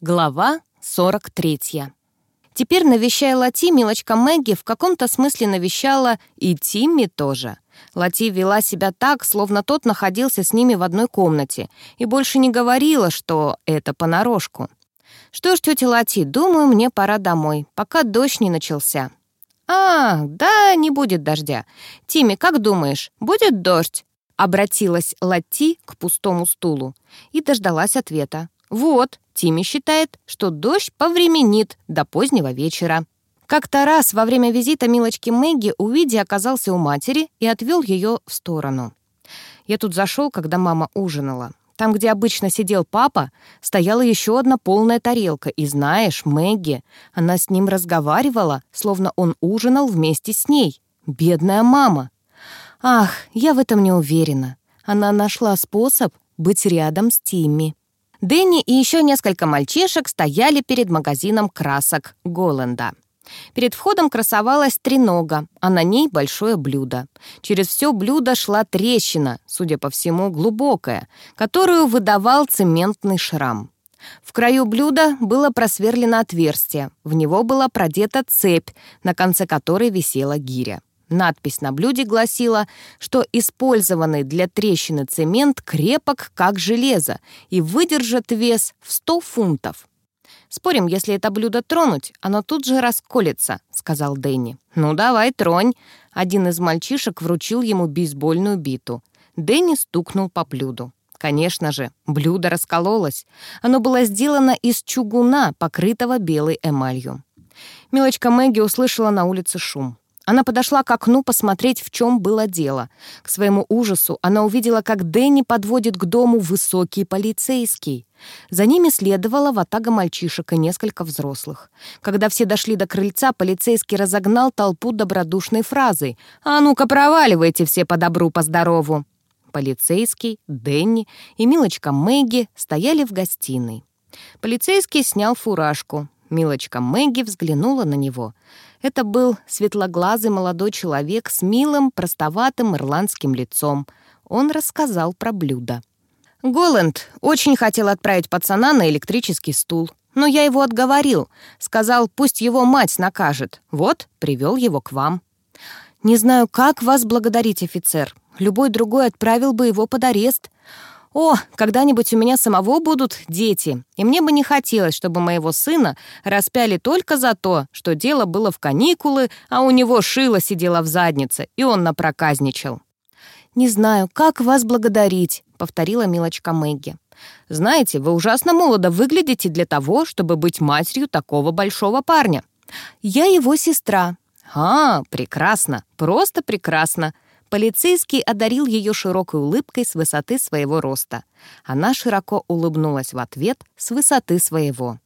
Глава 43. Теперь, навещая Лати, милочка Мэгги в каком-то смысле навещала и Тимми тоже. Лати вела себя так, словно тот находился с ними в одной комнате, и больше не говорила, что это понарошку. «Что ж, тетя Лати, думаю, мне пора домой, пока дождь не начался». «А, да, не будет дождя. Тимми, как думаешь, будет дождь?» Обратилась Лати к пустому стулу и дождалась ответа. Вот, Тимми считает, что дождь повременит до позднего вечера. Как-то раз во время визита милочки Мэгги Уиди оказался у матери и отвел ее в сторону. Я тут зашел, когда мама ужинала. Там, где обычно сидел папа, стояла еще одна полная тарелка. И знаешь, Мэгги, она с ним разговаривала, словно он ужинал вместе с ней. Бедная мама. Ах, я в этом не уверена. Она нашла способ быть рядом с Тимми. Дэнни и еще несколько мальчишек стояли перед магазином красок Голленда. Перед входом красовалась тренога, а на ней большое блюдо. Через все блюдо шла трещина, судя по всему, глубокая, которую выдавал цементный шрам. В краю блюда было просверлено отверстие, в него была продета цепь, на конце которой висела гиря. Надпись на блюде гласила, что использованный для трещины цемент крепок, как железо, и выдержит вес в 100 фунтов. «Спорим, если это блюдо тронуть, оно тут же расколется», — сказал Дэнни. «Ну, давай, тронь». Один из мальчишек вручил ему бейсбольную биту. Дэнни стукнул по блюду. Конечно же, блюдо раскололось. Оно было сделано из чугуна, покрытого белой эмалью. Милочка Мэгги услышала на улице шум. Она подошла к окну посмотреть, в чем было дело. К своему ужасу она увидела, как Дэнни подводит к дому высокий полицейский. За ними следовала ватага мальчишек и несколько взрослых. Когда все дошли до крыльца, полицейский разогнал толпу добродушной фразой «А ну-ка, проваливайте все по добру, по здорову!» Полицейский, Дэнни и милочка Мэгги стояли в гостиной. Полицейский снял фуражку. Милочка Мэгги взглянула на него — это был светлоглазый молодой человек с милым, простоватым ирландским лицом. Он рассказал про блюдо. Голланд очень хотел отправить пацана на электрический стул. Но я его отговорил. Сказал, пусть его мать накажет. Вот, привел его к вам. Не знаю, как вас благодарить, офицер. Любой другой отправил бы его под арест. О, когда-нибудь у меня самого будут дети, и мне бы не хотелось, чтобы моего сына распяли только за то, что дело было в каникулы, а у него шило сидело в заднице, и он напроказничал. «Не знаю, как вас благодарить», — повторила милочка Мэгги. «Знаете, вы ужасно молодо выглядите для того, чтобы быть матерью такого большого парня. Я его сестра». «А, прекрасно, просто прекрасно», Полицейский одарил ее широкой улыбкой с высоты своего роста. Она широко улыбнулась в ответ с высоты своего.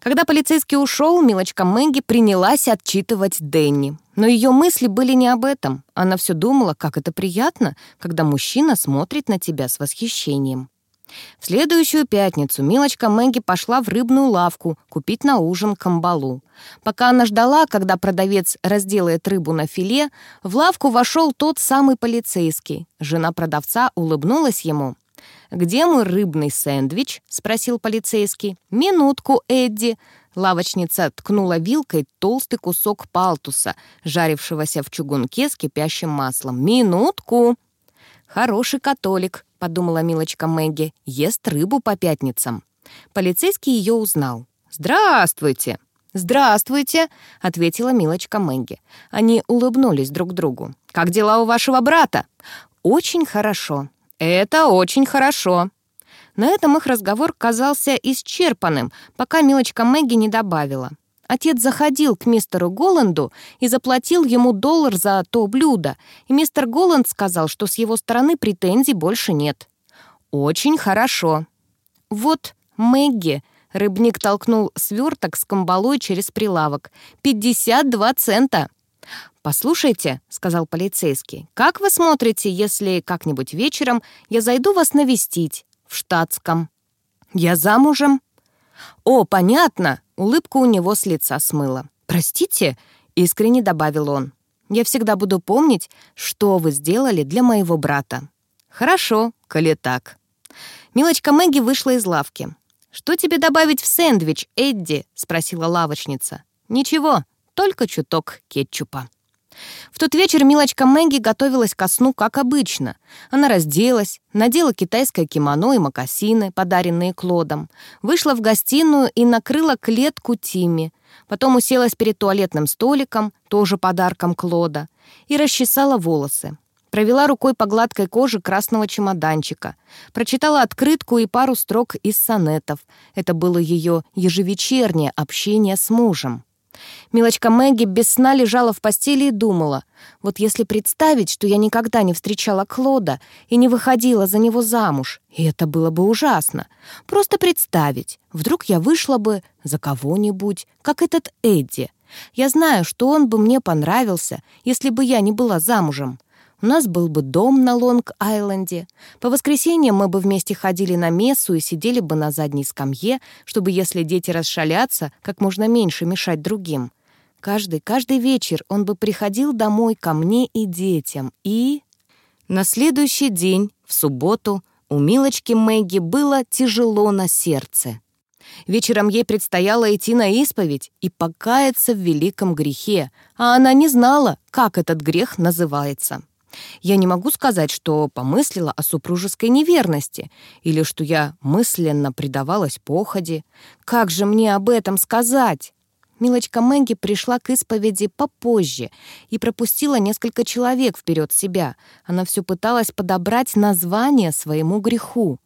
Когда полицейский ушел, милочка Мэгги принялась отчитывать Дэнни. Но ее мысли были не об этом. Она все думала, как это приятно, когда мужчина смотрит на тебя с восхищением. В следующую пятницу милочка Мэгги пошла в рыбную лавку купить на ужин камбалу. Пока она ждала, когда продавец разделает рыбу на филе, в лавку вошел тот самый полицейский. Жена продавца улыбнулась ему. «Где мой рыбный сэндвич?» — спросил полицейский. «Минутку, Эдди». Лавочница ткнула вилкой толстый кусок палтуса, жарившегося в чугунке с кипящим маслом. «Минутку!» «Хороший католик», — подумала милочка Мэгги, — «ест рыбу по пятницам». Полицейский ее узнал. «Здравствуйте!» «Здравствуйте!» — ответила милочка Мэгги. Они улыбнулись друг другу. «Как дела у вашего брата?» «Очень хорошо». «Это очень хорошо». На этом их разговор казался исчерпанным, пока милочка Мэгги не добавила. Отец заходил к мистеру Голланду и заплатил ему доллар за то блюдо, и мистер Голланд сказал, что с его стороны претензий больше нет. «Очень хорошо». «Вот, Мэгги», — рыбник толкнул сверток с камбалой через прилавок, «пятьдесят два цента». «Послушайте», — сказал полицейский, «как вы смотрите, если как-нибудь вечером я зайду вас навестить в штатском?» «Я замужем?» «О, понятно!» — улыбку у него с лица смыло. «Простите?» — искренне добавил он. «Я всегда буду помнить, что вы сделали для моего брата». «Хорошо, коли так». Милочка Мэгги вышла из лавки. «Что тебе добавить в сэндвич, Эдди?» — спросила лавочница. «Ничего, только чуток кетчупа». В тот вечер милочка Мэгги готовилась ко сну, как обычно. Она разделась, надела китайское кимоно и мокасины, подаренные Клодом, вышла в гостиную и накрыла клетку Тимми, потом уселась перед туалетным столиком, тоже подарком Клода, и расчесала волосы. Провела рукой по гладкой коже красного чемоданчика. Прочитала открытку и пару строк из сонетов. Это было ее ежевечернее общение с мужем. Милочка Мэгги без сна лежала в постели и думала, вот если представить, что я никогда не встречала Клода и не выходила за него замуж, и это было бы ужасно. Просто представить, вдруг я вышла бы за кого-нибудь, как этот Эдди. Я знаю, что он бы мне понравился, если бы я не была замужем. У нас был бы дом на Лонг-Айленде. По воскресеньям мы бы вместе ходили на мессу и сидели бы на задней скамье, чтобы, если дети расшалятся, как можно меньше мешать другим. Каждый, каждый вечер он бы приходил домой ко мне и детям. И... На следующий день, в субботу, у Милочки Мэгги было тяжело на сердце. Вечером ей предстояло идти на исповедь и покаяться в великом грехе, а она не знала, как этот грех называется. Я не могу сказать, что помыслила о супружеской неверности или что я мысленно предавалась походе. Как же мне об этом сказать? Милочка Мэнги пришла к исповеди попозже и пропустила несколько человек вперед себя. Она все пыталась подобрать название своему греху.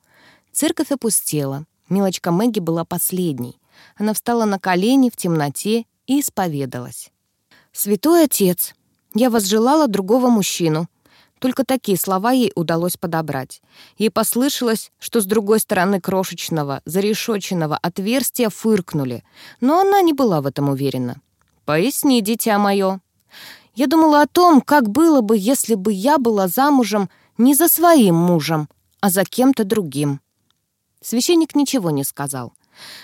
Церковь опустела. Милочка Мэгги была последней. Она встала на колени в темноте и исповедалась. «Святой Отец, я возжелала другого мужчину. Только такие слова ей удалось подобрать. Ей послышалось, что с другой стороны крошечного, зарешоченного отверстия фыркнули, но она не была в этом уверена. «Поясни, дитя мое». Я думала о том, как было бы, если бы я была замужем не за своим мужем, а за кем-то другим. Священник ничего не сказал.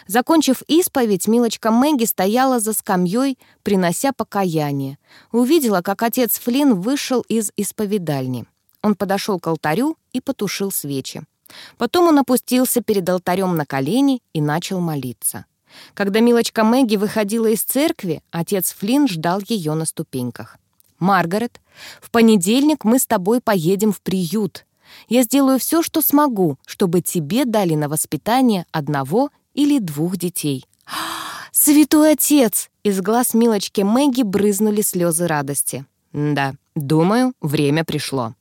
Закончив исповедь, милочка Мэгги стояла за скамьей, принося покаяние. Увидела, как отец Флинн вышел из исповедальни. Он подошел к алтарю и потушил свечи. Потом он опустился перед алтарем на колени и начал молиться. Когда милочка Мэгги выходила из церкви, отец Флинн ждал ее на ступеньках. «Маргарет, в понедельник мы с тобой поедем в приют. Я сделаю все, что смогу, чтобы тебе дали на воспитание одного или двух детей. «Святой отец!» Из глаз милочки Мэгги брызнули слезы радости. «Да, думаю, время пришло».